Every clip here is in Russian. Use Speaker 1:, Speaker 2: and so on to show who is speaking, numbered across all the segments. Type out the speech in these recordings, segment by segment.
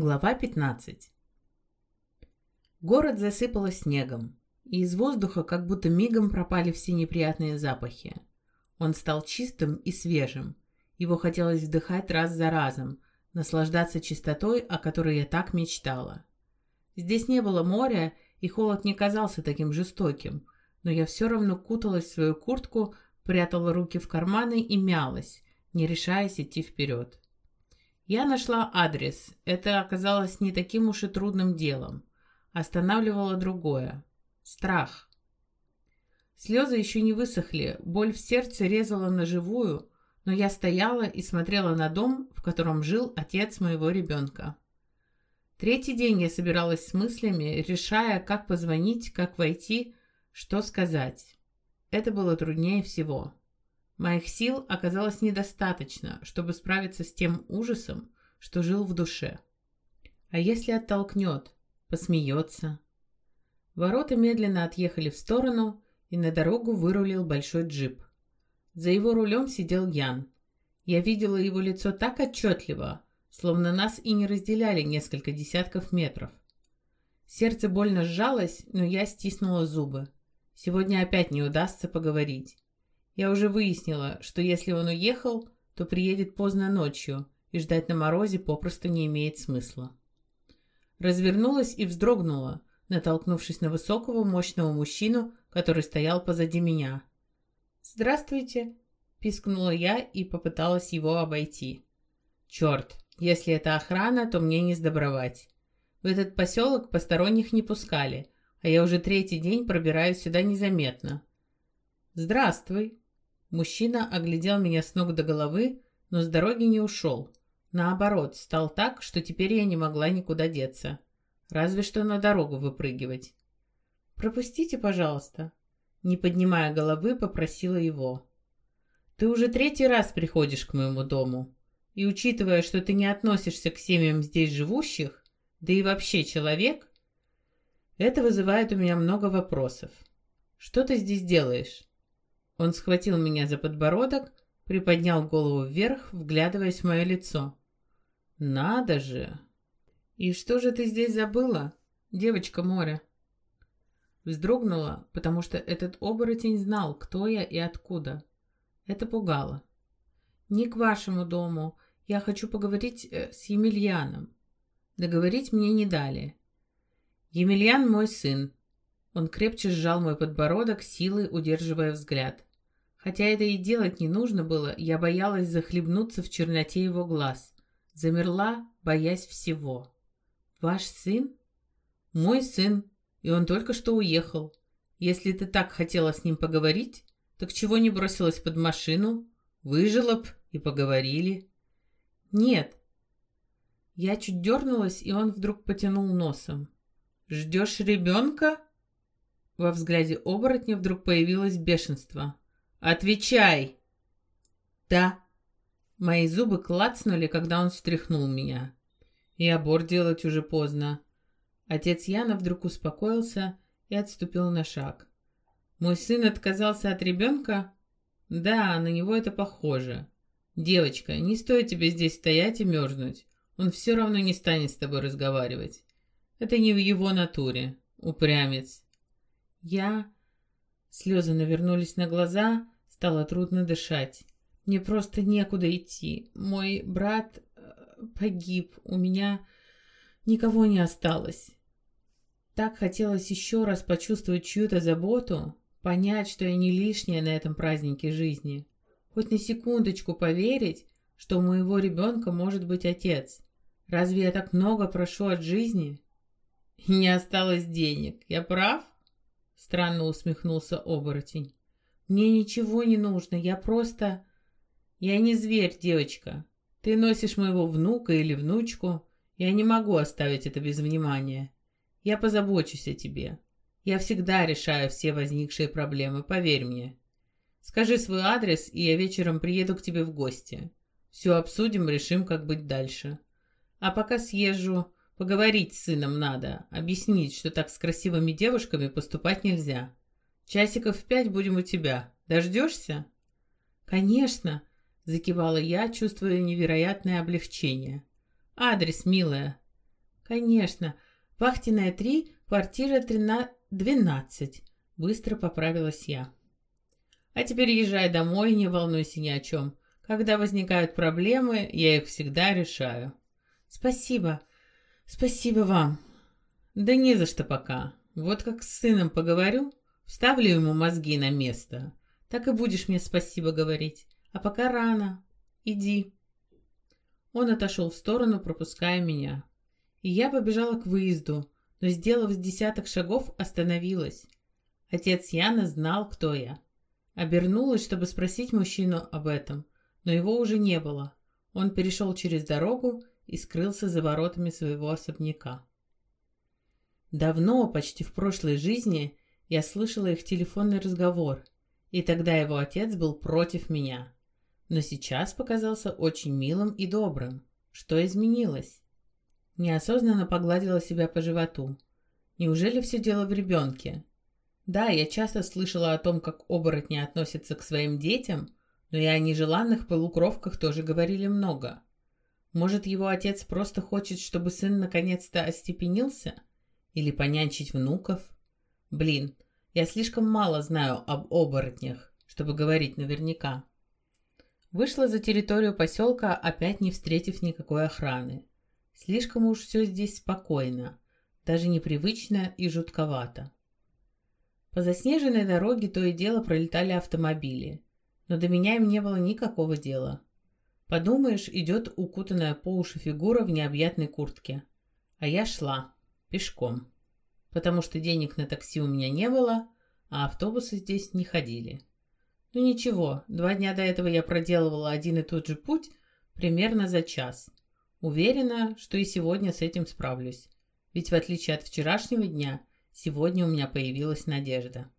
Speaker 1: Глава 15 Город засыпало снегом, и из воздуха как будто мигом пропали все неприятные запахи. Он стал чистым и свежим. Его хотелось вдыхать раз за разом, наслаждаться чистотой, о которой я так мечтала. Здесь не было моря, и холод не казался таким жестоким, но я все равно куталась в свою куртку, прятала руки в карманы и мялась, не решаясь идти вперед. Я нашла адрес. Это оказалось не таким уж и трудным делом. Останавливало другое. Страх. Слезы еще не высохли, боль в сердце резала на живую, но я стояла и смотрела на дом, в котором жил отец моего ребенка. Третий день я собиралась с мыслями, решая, как позвонить, как войти, что сказать. Это было труднее всего. Моих сил оказалось недостаточно, чтобы справиться с тем ужасом, что жил в душе. А если оттолкнет, посмеется? Ворота медленно отъехали в сторону, и на дорогу вырулил большой джип. За его рулем сидел Ян. Я видела его лицо так отчетливо, словно нас и не разделяли несколько десятков метров. Сердце больно сжалось, но я стиснула зубы. Сегодня опять не удастся поговорить. Я уже выяснила, что если он уехал, то приедет поздно ночью, и ждать на морозе попросту не имеет смысла. Развернулась и вздрогнула, натолкнувшись на высокого, мощного мужчину, который стоял позади меня. «Здравствуйте!» – пискнула я и попыталась его обойти. «Черт, если это охрана, то мне не сдобровать. В этот поселок посторонних не пускали, а я уже третий день пробираюсь сюда незаметно». «Здравствуй!» Мужчина оглядел меня с ног до головы, но с дороги не ушел. Наоборот, стал так, что теперь я не могла никуда деться. Разве что на дорогу выпрыгивать. «Пропустите, пожалуйста», — не поднимая головы, попросила его. «Ты уже третий раз приходишь к моему дому, и учитывая, что ты не относишься к семьям здесь живущих, да и вообще человек, это вызывает у меня много вопросов. Что ты здесь делаешь?» Он схватил меня за подбородок, приподнял голову вверх, вглядываясь в мое лицо. «Надо же!» «И что же ты здесь забыла, девочка моря?» Вздрогнула, потому что этот оборотень знал, кто я и откуда. Это пугало. «Не к вашему дому. Я хочу поговорить э, с Емельяном». Договорить мне не дали. «Емельян мой сын». Он крепче сжал мой подбородок, силой удерживая взгляд. Хотя это и делать не нужно было, я боялась захлебнуться в черноте его глаз. Замерла, боясь всего. «Ваш сын?» «Мой сын, и он только что уехал. Если ты так хотела с ним поговорить, так чего не бросилась под машину? Выжила б и поговорили». «Нет». Я чуть дернулась, и он вдруг потянул носом. «Ждешь ребенка?» Во взгляде оборотня вдруг появилось бешенство. «Отвечай!» «Да». Мои зубы клацнули, когда он встряхнул меня. И аборт делать уже поздно. Отец Яна вдруг успокоился и отступил на шаг. «Мой сын отказался от ребенка?» «Да, на него это похоже. Девочка, не стоит тебе здесь стоять и мерзнуть. Он все равно не станет с тобой разговаривать. Это не в его натуре. Упрямец». «Я...» Слезы навернулись на глаза, стало трудно дышать. Мне просто некуда идти. Мой брат э, погиб, у меня никого не осталось. Так хотелось еще раз почувствовать чью-то заботу, понять, что я не лишняя на этом празднике жизни. Хоть на секундочку поверить, что у моего ребенка может быть отец. Разве я так много прошу от жизни? Не осталось денег. Я прав? Странно усмехнулся оборотень. Мне ничего не нужно, я просто... Я не зверь, девочка. Ты носишь моего внука или внучку. Я не могу оставить это без внимания. Я позабочусь о тебе. Я всегда решаю все возникшие проблемы, поверь мне. Скажи свой адрес, и я вечером приеду к тебе в гости. Все обсудим, решим, как быть дальше. А пока съезжу Поговорить с сыном надо, объяснить, что так с красивыми девушками поступать нельзя. Часиков в пять будем у тебя. Дождешься?» «Конечно!» — закивала я, чувствуя невероятное облегчение. «Адрес, милая!» «Конечно. Вахтиная 3, квартира 13... 12», — быстро поправилась я. «А теперь езжай домой не волнуйся ни о чем. Когда возникают проблемы, я их всегда решаю». «Спасибо. Спасибо вам». «Да не за что пока. Вот как с сыном поговорю, вставлю ему мозги на место. Так и будешь мне спасибо говорить. А пока рано. Иди». Он отошел в сторону, пропуская меня. И я побежала к выезду, но, сделав с десяток шагов, остановилась. Отец Яна знал, кто я. Обернулась, чтобы спросить мужчину об этом, но его уже не было. Он перешел через дорогу и скрылся за воротами своего особняка. Давно, почти в прошлой жизни, я слышала их телефонный разговор, и тогда его отец был против меня но сейчас показался очень милым и добрым. Что изменилось? Неосознанно погладила себя по животу. Неужели все дело в ребенке? Да, я часто слышала о том, как оборотни относятся к своим детям, но и о нежеланных полукровках тоже говорили много. Может, его отец просто хочет, чтобы сын наконец-то остепенился? Или понянчить внуков? Блин, я слишком мало знаю об оборотнях, чтобы говорить наверняка. Вышла за территорию поселка, опять не встретив никакой охраны. Слишком уж все здесь спокойно, даже непривычно и жутковато. По заснеженной дороге то и дело пролетали автомобили, но до меня им не было никакого дела. Подумаешь, идет укутанная по уши фигура в необъятной куртке. А я шла, пешком, потому что денег на такси у меня не было, а автобусы здесь не ходили. Ну ничего, два дня до этого я проделывала один и тот же путь примерно за час. Уверена, что и сегодня с этим справлюсь. Ведь в отличие от вчерашнего дня, сегодня у меня появилась надежда.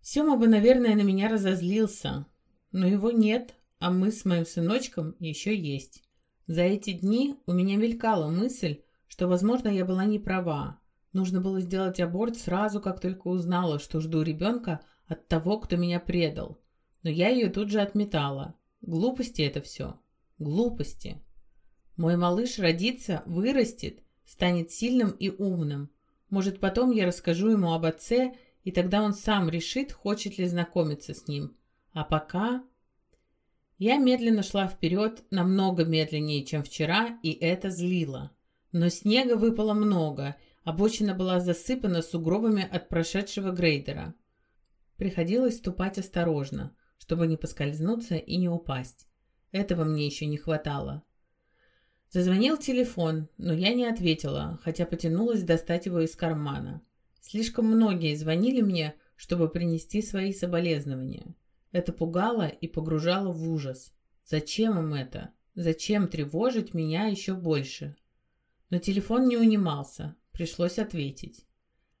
Speaker 1: Сема бы, наверное, на меня разозлился, но его нет, а мы с моим сыночком еще есть. За эти дни у меня мелькала мысль, что, возможно, я была не права. Нужно было сделать аборт сразу, как только узнала, что жду ребенка от того, кто меня предал. Но я ее тут же отметала. Глупости это все. Глупости. Мой малыш родится, вырастет, станет сильным и умным. Может, потом я расскажу ему об отце, и тогда он сам решит, хочет ли знакомиться с ним. А пока... Я медленно шла вперед, намного медленнее, чем вчера, и это злило. Но снега выпало много, обочина была засыпана сугробами от прошедшего грейдера. Приходилось ступать осторожно, чтобы не поскользнуться и не упасть. Этого мне еще не хватало. Зазвонил телефон, но я не ответила, хотя потянулась достать его из кармана. Слишком многие звонили мне, чтобы принести свои соболезнования. Это пугало и погружало в ужас. Зачем им это? Зачем тревожить меня еще больше? Но телефон не унимался, пришлось ответить.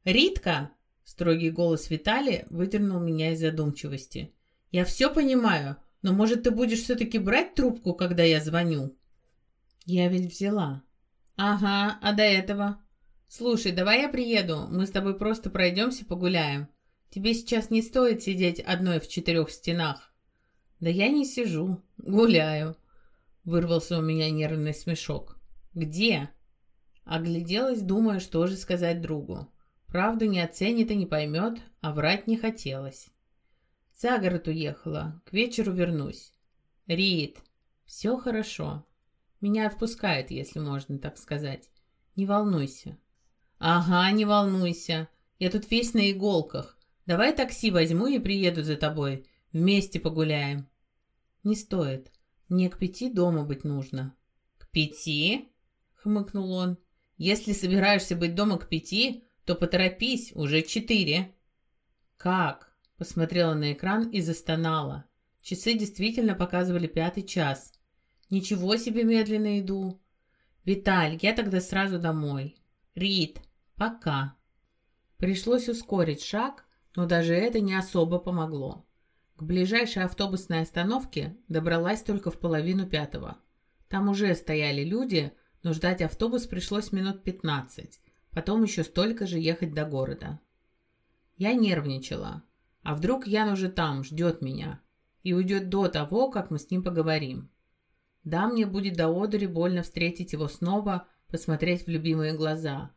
Speaker 1: «Ритка!» Строгий голос Виталия выдернул меня из задумчивости. «Я все понимаю, но, может, ты будешь все-таки брать трубку, когда я звоню?» «Я ведь взяла». «Ага, а до этого?» «Слушай, давай я приеду, мы с тобой просто пройдемся погуляем. Тебе сейчас не стоит сидеть одной в четырех стенах». «Да я не сижу, гуляю», — вырвался у меня нервный смешок. «Где?» Огляделась, думая, что же сказать другу. Правду не оценит и не поймет, а врать не хотелось. За город уехала, к вечеру вернусь. Рит, все хорошо. Меня отпускает, если можно так сказать. Не волнуйся. Ага, не волнуйся. Я тут весь на иголках. Давай такси возьму и приеду за тобой. Вместе погуляем. Не стоит. Мне к пяти дома быть нужно. К пяти? Хмыкнул он. Если собираешься быть дома к пяти, то поторопись, уже четыре». «Как?» — посмотрела на экран и застонала. Часы действительно показывали пятый час. «Ничего себе медленно иду!» «Виталь, я тогда сразу домой». «Рит, пока». Пришлось ускорить шаг, но даже это не особо помогло. К ближайшей автобусной остановке добралась только в половину пятого. Там уже стояли люди, но ждать автобус пришлось минут пятнадцать. Потом еще столько же ехать до города. Я нервничала. А вдруг Ян уже там, ждет меня? И уйдет до того, как мы с ним поговорим. Да, мне будет до одури больно встретить его снова, посмотреть в любимые глаза.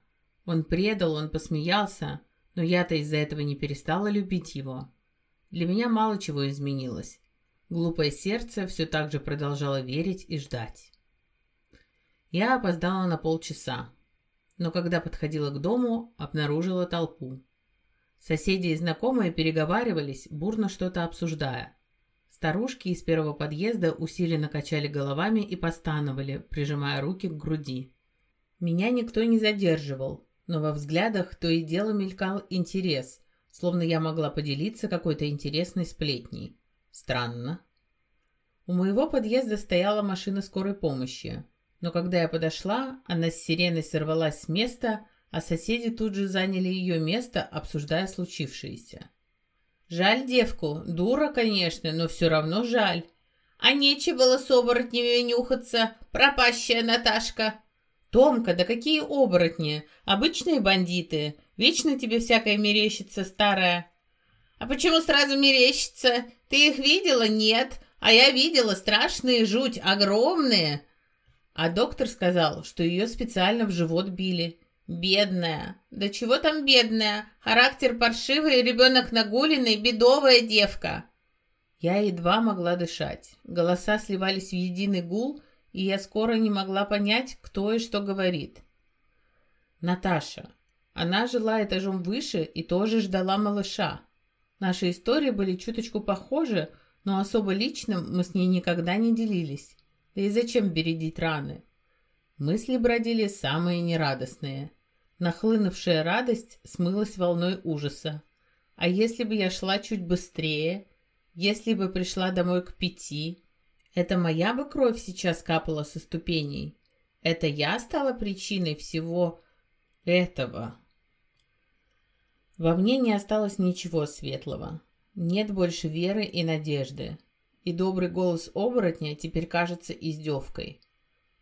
Speaker 1: Он предал, он посмеялся, но я-то из-за этого не перестала любить его. Для меня мало чего изменилось. Глупое сердце все так же продолжало верить и ждать. Я опоздала на полчаса, но когда подходила к дому, обнаружила толпу. Соседи и знакомые переговаривались, бурно что-то обсуждая. Старушки из первого подъезда усиленно качали головами и постановали, прижимая руки к груди. Меня никто не задерживал, но во взглядах то и дело мелькал интерес, словно я могла поделиться какой-то интересной сплетней. Странно. У моего подъезда стояла машина скорой помощи, но когда я подошла, она с сиреной сорвалась с места, а соседи тут же заняли ее место, обсуждая случившееся. Жаль девку, дура, конечно, но все равно жаль. А нечего было с оборотнями нюхаться, пропащая Наташка. Томка, да какие оборотни? Обычные бандиты. Вечно тебе всякое мерещится, старая. А почему сразу мерещится? Ты их видела? Нет. А я видела страшные жуть, огромные. А доктор сказал, что ее специально в живот били. Бедная. Да чего там бедная? Характер паршивый, ребенок нагуленный, бедовая девка. Я едва могла дышать. Голоса сливались в единый гул, и я скоро не могла понять, кто и что говорит. Наташа. Она жила этажом выше и тоже ждала малыша. Наши истории были чуточку похожи, но особо личным мы с ней никогда не делились. Да и зачем бередить раны? Мысли бродили самые нерадостные. Нахлынувшая радость смылась волной ужаса. А если бы я шла чуть быстрее, если бы пришла домой к пяти, это моя бы кровь сейчас капала со ступеней. Это я стала причиной всего этого. Во мне не осталось ничего светлого. Нет больше веры и надежды. И добрый голос оборотня теперь кажется издевкой.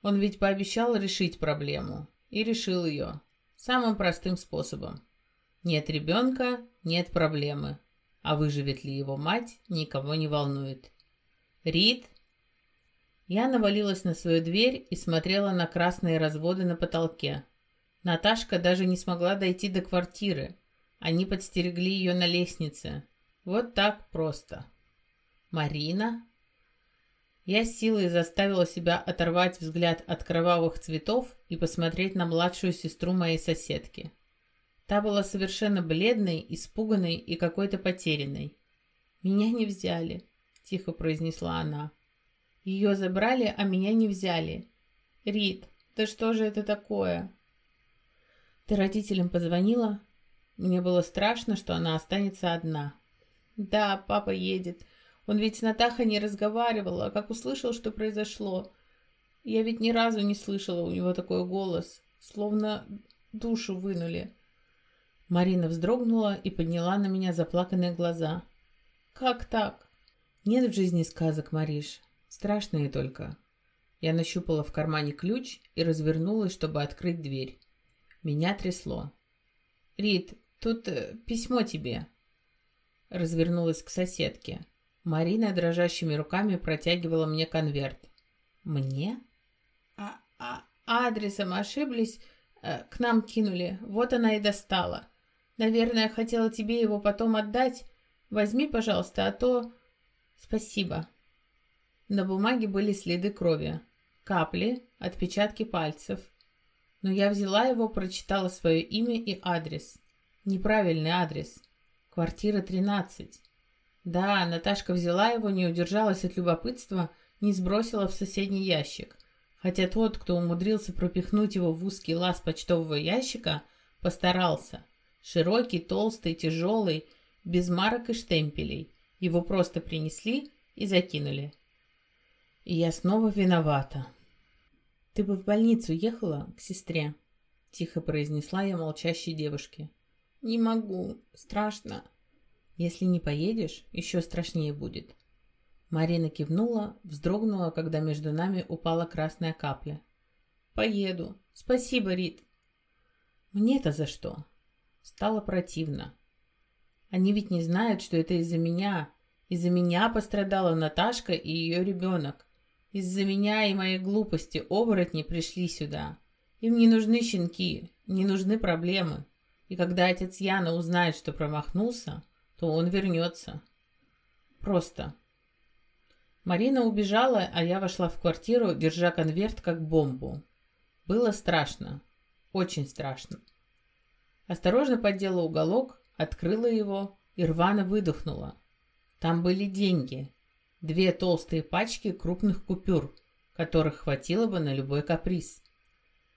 Speaker 1: Он ведь пообещал решить проблему. И решил ее. Самым простым способом. Нет ребенка, нет проблемы. А выживет ли его мать, никого не волнует. Рид... Я навалилась на свою дверь и смотрела на красные разводы на потолке. Наташка даже не смогла дойти до квартиры. Они подстерегли ее на лестнице. Вот так просто. Марина? Я силой заставила себя оторвать взгляд от кровавых цветов и посмотреть на младшую сестру моей соседки. Та была совершенно бледной, испуганной и какой-то потерянной. «Меня не взяли», — тихо произнесла она. «Ее забрали, а меня не взяли. Рит, да что же это такое?» «Ты родителям позвонила?» Мне было страшно, что она останется одна. «Да, папа едет. Он ведь с Натахой не разговаривал, а как услышал, что произошло. Я ведь ни разу не слышала у него такой голос, словно душу вынули. Марина вздрогнула и подняла на меня заплаканные глаза. «Как так?» «Нет в жизни сказок, Мариш. Страшные только». Я нащупала в кармане ключ и развернулась, чтобы открыть дверь. Меня трясло. «Рит, тут э, письмо тебе». Развернулась к соседке. Марина дрожащими руками протягивала мне конверт. «Мне?» «А, а адресом ошиблись, э, к нам кинули, вот она и достала. Наверное, хотела тебе его потом отдать. Возьми, пожалуйста, а то...» «Спасибо». На бумаге были следы крови, капли, отпечатки пальцев. Но я взяла его, прочитала свое имя и адрес. Неправильный адрес. Квартира 13. Да, Наташка взяла его, не удержалась от любопытства, не сбросила в соседний ящик. Хотя тот, кто умудрился пропихнуть его в узкий лаз почтового ящика, постарался. Широкий, толстый, тяжелый, без марок и штемпелей. Его просто принесли и закинули. Я снова виновата. «Ты бы в больницу ехала к сестре?» — тихо произнесла я молчащей девушке. «Не могу. Страшно. Если не поедешь, еще страшнее будет. Марина кивнула, вздрогнула, когда между нами упала красная капля. «Поеду. Спасибо, Рит». «Мне-то за что?» Стало противно. Они ведь не знают, что это из-за меня. Из-за меня пострадала Наташка и ее ребенок. Из-за меня и моей глупости оборотни пришли сюда. Им не нужны щенки, не нужны проблемы. И когда отец Яна узнает, что промахнулся, то он вернется. Просто. Марина убежала, а я вошла в квартиру, держа конверт как бомбу. Было страшно. Очень страшно. Осторожно поддела уголок, открыла его и рвано выдохнула. Там были деньги. Две толстые пачки крупных купюр, которых хватило бы на любой каприз.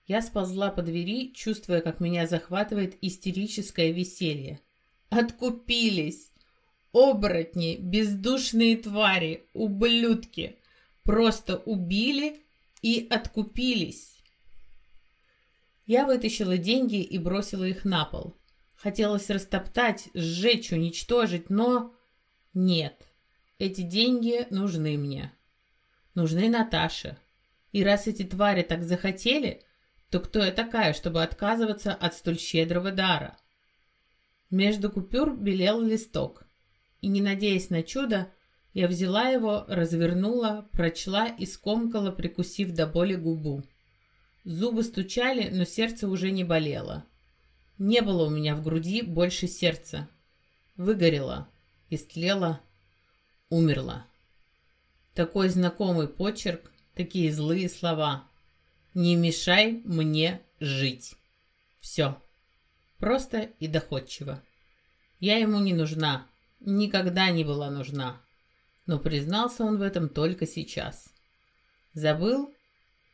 Speaker 1: Я сползла по двери, чувствуя, как меня захватывает истерическое веселье. Откупились! Оборотни, бездушные твари, ублюдки! Просто убили и откупились. Я вытащила деньги и бросила их на пол. Хотелось растоптать, сжечь, уничтожить, но... Нет, эти деньги нужны мне. Нужны Наташе. И раз эти твари так захотели, то кто я такая, чтобы отказываться от столь щедрого дара? Между купюр белел листок. И не надеясь на чудо, я взяла его, развернула, прочла и скомкала, прикусив до боли губу. Зубы стучали, но сердце уже не болело. Не было у меня в груди больше сердца. Выгорело, истлело, умерло. Такой знакомый почерк, такие злые слова. Не мешай мне жить. Все. Просто и доходчиво. Я ему не нужна, никогда не была нужна. Но признался он в этом только сейчас. Забыл?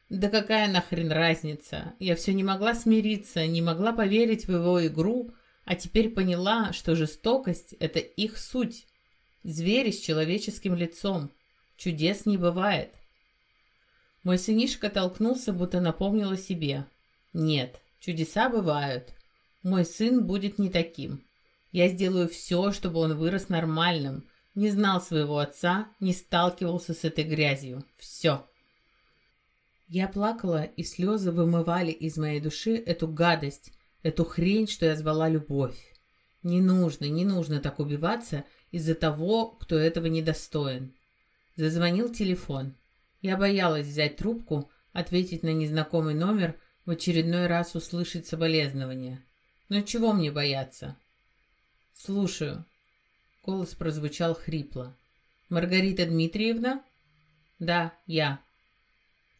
Speaker 1: Да какая нахрен разница? Я все не могла смириться, не могла поверить в его игру, а теперь поняла, что жестокость — это их суть. Звери с человеческим лицом. Чудес не бывает. Мой сынишка толкнулся, будто напомнил о себе. Нет, чудеса бывают. Мой сын будет не таким. Я сделаю все, чтобы он вырос нормальным, не знал своего отца, не сталкивался с этой грязью. Все. Я плакала, и слезы вымывали из моей души эту гадость, эту хрень, что я звала любовь. Не нужно, не нужно так убиваться из-за того, кто этого недостоин. Зазвонил телефон. Я боялась взять трубку, ответить на незнакомый номер, в очередной раз услышать соболезнования. Но чего мне бояться? Слушаю. Голос прозвучал хрипло. Маргарита Дмитриевна? Да, я.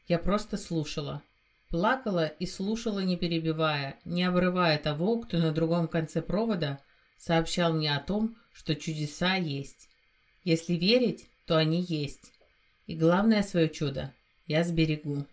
Speaker 1: Я просто слушала. Плакала и слушала, не перебивая, не обрывая того, кто на другом конце провода сообщал мне о том, что чудеса есть. Если верить, то они есть. И главное свое чудо я сберегу.